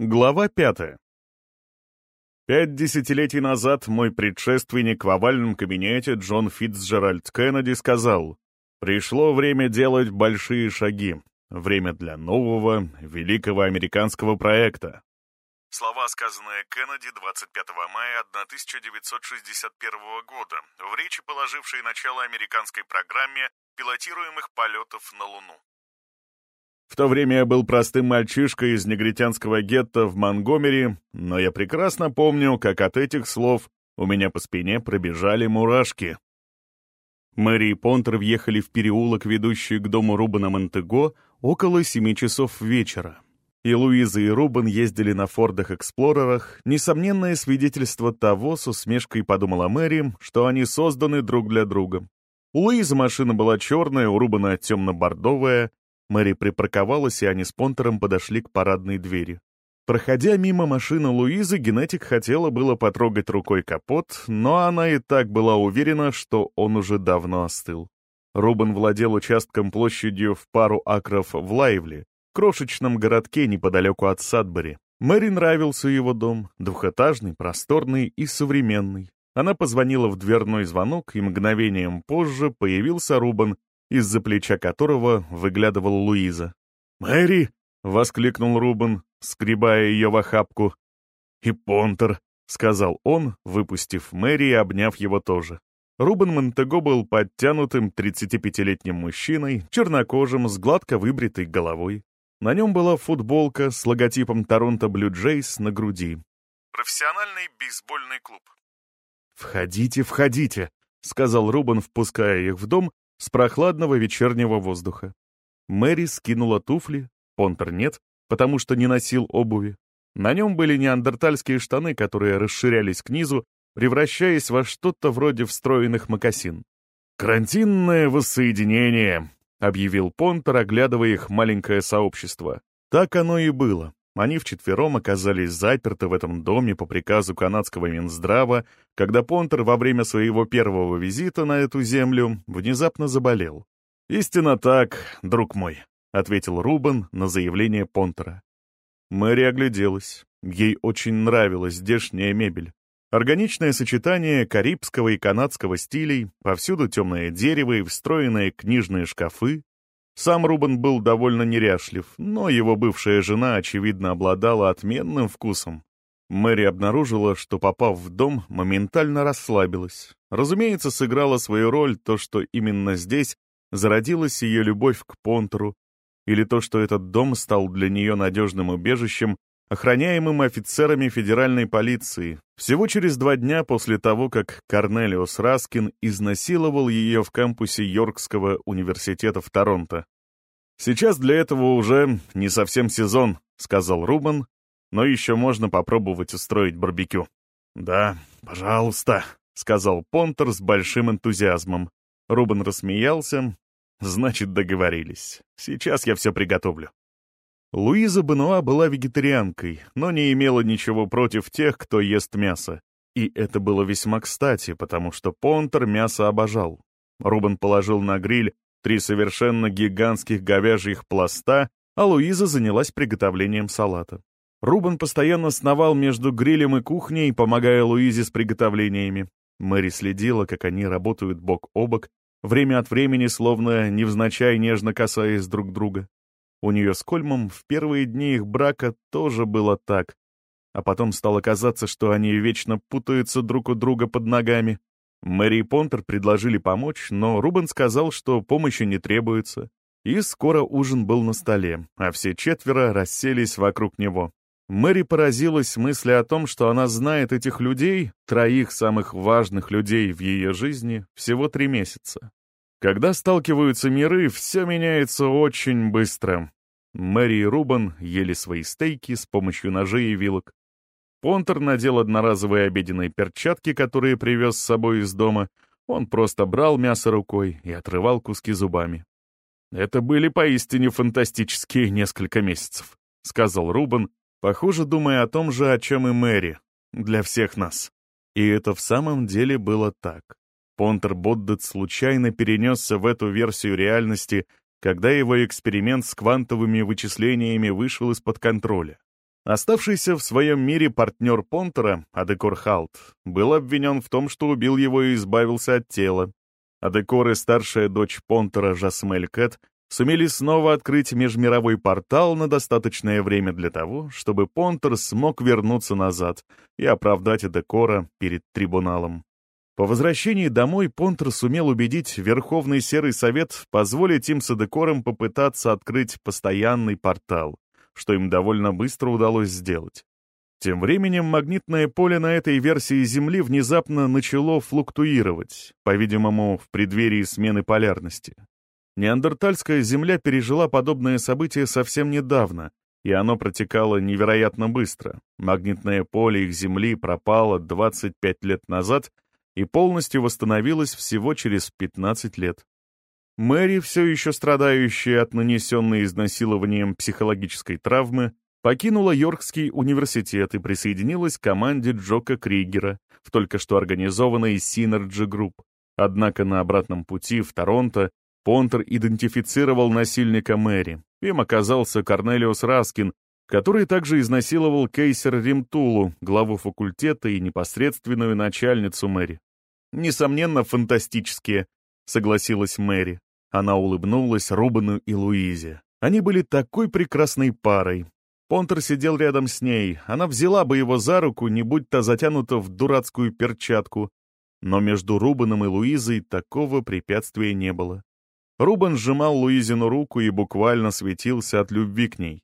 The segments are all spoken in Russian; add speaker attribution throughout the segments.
Speaker 1: Глава пятая. Пять десятилетий назад мой предшественник в овальном кабинете Джон Фитцджеральд Кеннеди сказал, «Пришло время делать большие шаги, время для нового, великого американского проекта». Слова, сказанные Кеннеди 25 мая 1961 года, в речи, положившей начало американской программе пилотируемых полетов на Луну. В то время я был простым мальчишкой из негритянского гетто в Монгомери, но я прекрасно помню, как от этих слов у меня по спине пробежали мурашки. Мэри и Понтер въехали в переулок, ведущий к дому Рубана Монтего, около семи часов вечера. И Луиза и Рубан ездили на Фордах-Эксплорерах, несомненное свидетельство того, с усмешкой подумала Мэри, что они созданы друг для друга. У Луизы машина была черная, у Рубана темно-бордовая, Мэри припарковалась, и они с Понтером подошли к парадной двери. Проходя мимо машины Луизы, генетик хотела было потрогать рукой капот, но она и так была уверена, что он уже давно остыл. Рубен владел участком площадью в пару акров в Лайвле, крошечном городке неподалеку от Садбери. Мэри нравился его дом, двухэтажный, просторный и современный. Она позвонила в дверной звонок, и мгновением позже появился Рубен из-за плеча которого выглядывала Луиза. «Мэри!» — воскликнул Рубен, скребая ее в охапку. «И Понтер!» — сказал он, выпустив Мэри и обняв его тоже. Рубен Монтего был подтянутым 35-летним мужчиной, чернокожим, с гладко выбритой головой. На нем была футболка с логотипом Торонто Блю Джейс на груди. Профессиональный бейсбольный клуб. «Входите, входите», — сказал Рубен, впуская их в дом с прохладного вечернего воздуха. Мэри скинула туфли, Понтер нет, потому что не носил обуви. На нем были неандертальские штаны, которые расширялись к низу, превращаясь во что-то вроде встроенных мокасин. «Карантинное воссоединение», — объявил Понтер, оглядывая их маленькое сообщество. Так оно и было. Они вчетвером оказались заперты в этом доме по приказу канадского Минздрава, когда Понтер во время своего первого визита на эту землю внезапно заболел. «Истинно так, друг мой», — ответил Рубен на заявление Понтера. Мэри огляделась. Ей очень нравилась здешняя мебель. Органичное сочетание карибского и канадского стилей, повсюду темное дерево и встроенные книжные шкафы, сам Рубен был довольно неряшлив, но его бывшая жена, очевидно, обладала отменным вкусом. Мэри обнаружила, что, попав в дом, моментально расслабилась. Разумеется, сыграла свою роль то, что именно здесь зародилась ее любовь к Понтеру, или то, что этот дом стал для нее надежным убежищем охраняемым офицерами федеральной полиции, всего через два дня после того, как Корнелиус Раскин изнасиловал ее в кампусе Йоркского университета в Торонто. «Сейчас для этого уже не совсем сезон», — сказал Рубан, «но еще можно попробовать устроить барбекю». «Да, пожалуйста», — сказал Понтер с большим энтузиазмом. Рубан рассмеялся. «Значит, договорились. Сейчас я все приготовлю». Луиза Бенуа была вегетарианкой, но не имела ничего против тех, кто ест мясо. И это было весьма кстати, потому что Понтер мясо обожал. Рубен положил на гриль три совершенно гигантских говяжьих пласта, а Луиза занялась приготовлением салата. Рубен постоянно сновал между грилем и кухней, помогая Луизе с приготовлениями. Мэри следила, как они работают бок о бок, время от времени словно невзначай нежно касаясь друг друга. У нее с Кольмом в первые дни их брака тоже было так. А потом стало казаться, что они вечно путаются друг у друга под ногами. Мэри и Понтер предложили помочь, но Рубен сказал, что помощи не требуется. И скоро ужин был на столе, а все четверо расселись вокруг него. Мэри поразилась мысли о том, что она знает этих людей, троих самых важных людей в ее жизни, всего три месяца. Когда сталкиваются миры, все меняется очень быстро. Мэри и Рубан ели свои стейки с помощью ножей и вилок. Понтер надел одноразовые обеденные перчатки, которые привез с собой из дома. Он просто брал мясо рукой и отрывал куски зубами. «Это были поистине фантастические несколько месяцев», — сказал Рубан, похоже, думая о том же, о чем и Мэри. «Для всех нас». И это в самом деле было так. Понтер Боддет случайно перенесся в эту версию реальности, когда его эксперимент с квантовыми вычислениями вышел из-под контроля. Оставшийся в своем мире партнер Понтера, Адекор Халт, был обвинен в том, что убил его и избавился от тела. Адекор и старшая дочь Понтера Жасмель Кэт сумели снова открыть межмировой портал на достаточное время для того, чтобы Понтер смог вернуться назад и оправдать Адекора перед трибуналом. По возвращении домой Понтер сумел убедить Верховный Серый Совет позволить им с Адекором попытаться открыть постоянный портал, что им довольно быстро удалось сделать. Тем временем магнитное поле на этой версии Земли внезапно начало флуктуировать, по-видимому, в преддверии смены полярности. Неандертальская Земля пережила подобное событие совсем недавно, и оно протекало невероятно быстро. Магнитное поле их Земли пропало 25 лет назад и полностью восстановилось всего через 15 лет. Мэри, все еще страдающая от нанесенной изнасилованием психологической травмы, покинула Йоркский университет и присоединилась к команде Джока Кригера в только что организованной Synergy Group. Однако на обратном пути в Торонто Понтер идентифицировал насильника Мэри. Им оказался Корнелиус Раскин, который также изнасиловал Кейсер Римтулу, главу факультета и непосредственную начальницу Мэри. «Несомненно, фантастические», — согласилась Мэри. Она улыбнулась Рубану и Луизе. Они были такой прекрасной парой. Понтер сидел рядом с ней. Она взяла бы его за руку, не будь та затянута в дурацкую перчатку. Но между Рубаном и Луизой такого препятствия не было. Рубен сжимал Луизину руку и буквально светился от любви к ней.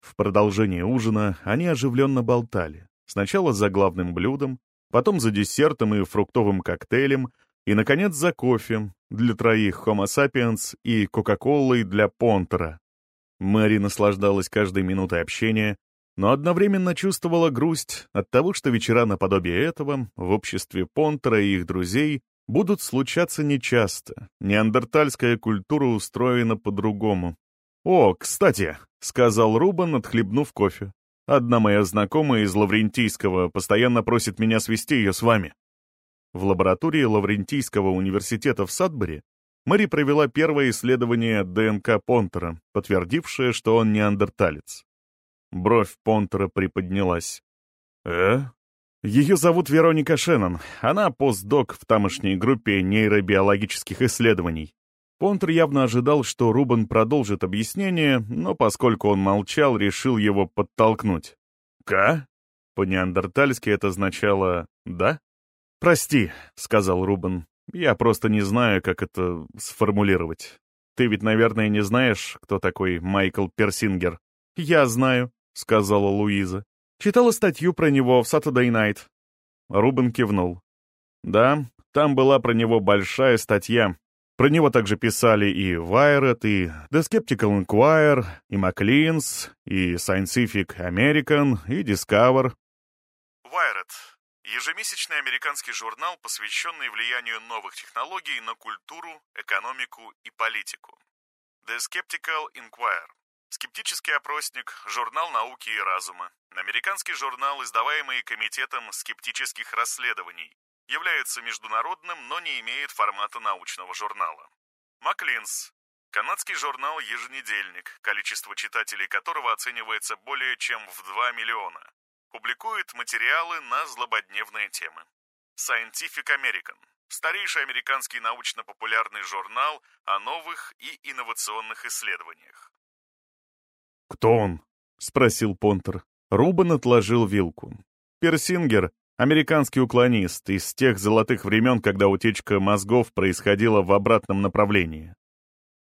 Speaker 1: В продолжение ужина они оживленно болтали. Сначала за главным блюдом, потом за десертом и фруктовым коктейлем, и, наконец, за кофе для троих Homo sapiens и Кока-Колой для Понтера. Мэри наслаждалась каждой минутой общения, но одновременно чувствовала грусть от того, что вечера наподобие этого в обществе Понтера и их друзей будут случаться нечасто. Неандертальская культура устроена по-другому. «О, кстати», — сказал Рубан, отхлебнув кофе. «Одна моя знакомая из Лаврентийского постоянно просит меня свести ее с вами». В лаборатории Лаврентийского университета в Садбери Мэри провела первое исследование ДНК Понтера, подтвердившее, что он неандерталец. Бровь Понтера приподнялась. «Э? Ее зовут Вероника Шеннон. Она постдок в тамошней группе нейробиологических исследований. Понтер явно ожидал, что Рубан продолжит объяснение, но поскольку он молчал, решил его подтолкнуть. «Ка?» По-неандертальски это означало «да?» «Прости», — сказал Рубан. «Я просто не знаю, как это сформулировать. Ты ведь, наверное, не знаешь, кто такой Майкл Персингер?» «Я знаю», — сказала Луиза. Читала статью про него в Saturday Night». Рубен кивнул. «Да, там была про него большая статья. Про него также писали и Wired, и The Skeptical Inquirer, и Maclean's, и Scientific American, и Discover». Wired — ежемесячный американский журнал, посвященный влиянию новых технологий на культуру, экономику и политику. The Skeptical Inquirer Скептический опросник, журнал науки и разума, американский журнал, издаваемый Комитетом скептических расследований, является международным, но не имеет формата научного журнала. Маклинс. Канадский журнал «Еженедельник», количество читателей которого оценивается более чем в 2 миллиона. Публикует материалы на злободневные темы. Scientific American. Старейший американский научно-популярный журнал о новых и инновационных исследованиях. «Кто он?» — спросил Понтер. Рубан отложил вилку. «Персингер — американский уклонист из тех золотых времен, когда утечка мозгов происходила в обратном направлении».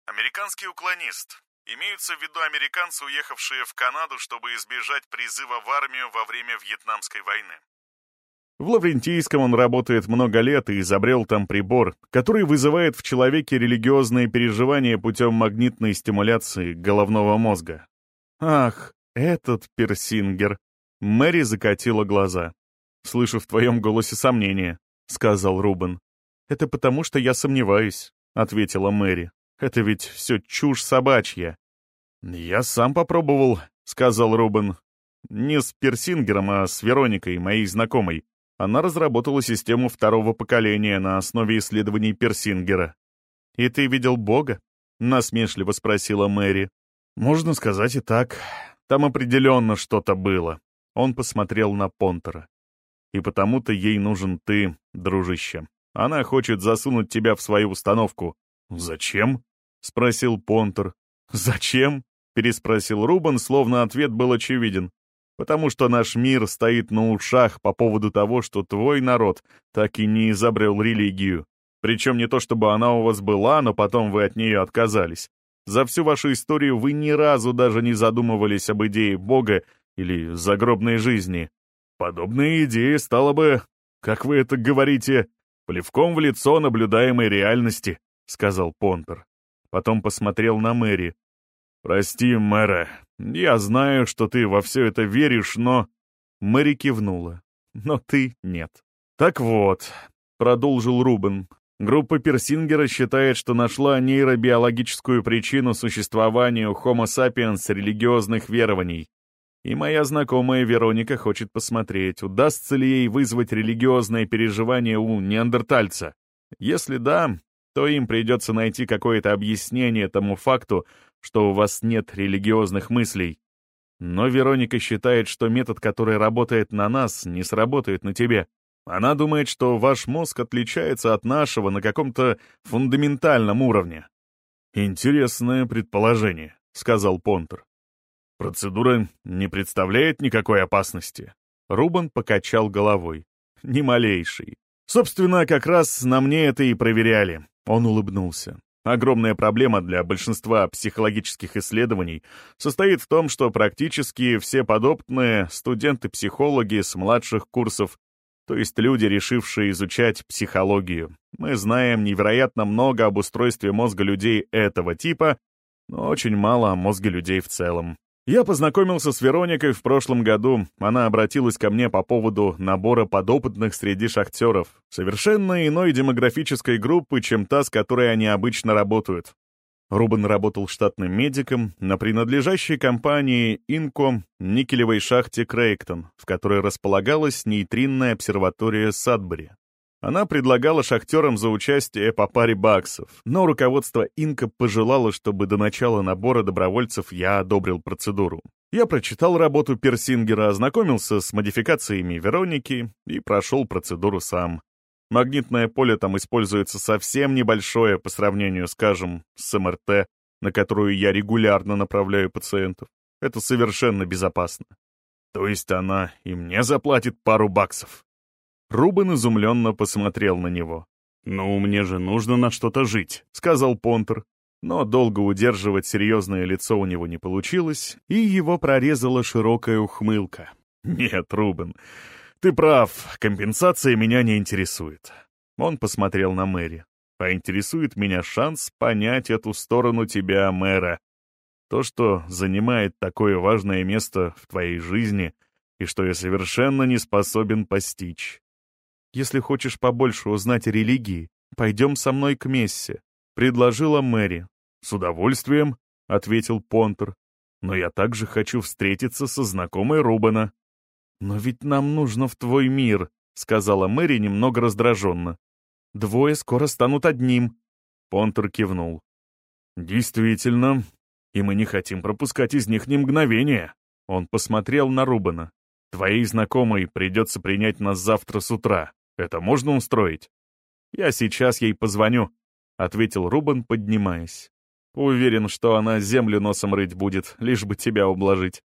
Speaker 1: «Американский уклонист. Имеются в виду американцы, уехавшие в Канаду, чтобы избежать призыва в армию во время Вьетнамской войны». В Лаврентийском он работает много лет и изобрел там прибор, который вызывает в человеке религиозные переживания путем магнитной стимуляции головного мозга. «Ах, этот Персингер!» Мэри закатила глаза. «Слышу в твоем голосе сомнение», — сказал Рубен. «Это потому, что я сомневаюсь», — ответила Мэри. «Это ведь все чушь собачья». «Я сам попробовал», — сказал Рубен. «Не с Персингером, а с Вероникой, моей знакомой. Она разработала систему второго поколения на основе исследований Персингера». «И ты видел Бога?» — насмешливо спросила Мэри. «Можно сказать и так. Там определенно что-то было. Он посмотрел на Понтера. И потому-то ей нужен ты, дружище. Она хочет засунуть тебя в свою установку. «Зачем?» — спросил Понтер. «Зачем?» — переспросил Рубен, словно ответ был очевиден. «Потому что наш мир стоит на ушах по поводу того, что твой народ так и не изобрел религию. Причем не то чтобы она у вас была, но потом вы от нее отказались. За всю вашу историю вы ни разу даже не задумывались об идее Бога или загробной жизни. Подобная идея стала бы, как вы это говорите, плевком в лицо наблюдаемой реальности», — сказал Понтер. Потом посмотрел на Мэри. «Прости, мэра, я знаю, что ты во все это веришь, но...» Мэри кивнула. «Но ты нет». «Так вот», — продолжил Рубен, Группа Персингера считает, что нашла нейробиологическую причину существования у Homo sapiens религиозных верований. И моя знакомая Вероника хочет посмотреть, удастся ли ей вызвать религиозное переживание у неандертальца. Если да, то им придется найти какое-то объяснение тому факту, что у вас нет религиозных мыслей. Но Вероника считает, что метод, который работает на нас, не сработает на тебе. Она думает, что ваш мозг отличается от нашего на каком-то фундаментальном уровне. «Интересное предположение», — сказал Понтер. «Процедура не представляет никакой опасности». Рубан покачал головой. «Ни малейшей. Собственно, как раз на мне это и проверяли». Он улыбнулся. Огромная проблема для большинства психологических исследований состоит в том, что практически все подопытные студенты-психологи с младших курсов то есть люди, решившие изучать психологию. Мы знаем невероятно много об устройстве мозга людей этого типа, но очень мало о мозге людей в целом. Я познакомился с Вероникой в прошлом году. Она обратилась ко мне по поводу набора подопытных среди шахтеров, совершенно иной демографической группы, чем та, с которой они обычно работают. Рубен работал штатным медиком на принадлежащей компании «Инко» никелевой шахте Крейктон, в которой располагалась нейтринная обсерватория Садбери. Она предлагала шахтерам за участие по паре баксов, но руководство Инка пожелало, чтобы до начала набора добровольцев я одобрил процедуру. Я прочитал работу Персингера, ознакомился с модификациями Вероники и прошел процедуру сам. Магнитное поле там используется совсем небольшое по сравнению, скажем, с МРТ, на которую я регулярно направляю пациентов. Это совершенно безопасно. То есть она и мне заплатит пару баксов. Рубен изумленно посмотрел на него. «Ну, мне же нужно на что-то жить», — сказал Понтер. Но долго удерживать серьезное лицо у него не получилось, и его прорезала широкая ухмылка. «Нет, Рубен, «Ты прав, компенсация меня не интересует». Он посмотрел на Мэри. «А интересует меня шанс понять эту сторону тебя, мэра. То, что занимает такое важное место в твоей жизни, и что я совершенно не способен постичь. Если хочешь побольше узнать о религии, пойдем со мной к Мессе», — предложила Мэри. «С удовольствием», — ответил Понтер. «Но я также хочу встретиться со знакомой Рубана». «Но ведь нам нужно в твой мир», — сказала Мэри немного раздраженно. «Двое скоро станут одним». Понтер кивнул. «Действительно, и мы не хотим пропускать из них ни мгновения». Он посмотрел на Рубана. «Твоей знакомой придется принять нас завтра с утра. Это можно устроить?» «Я сейчас ей позвоню», — ответил Рубан, поднимаясь. «Уверен, что она землю носом рыть будет, лишь бы тебя ублажить».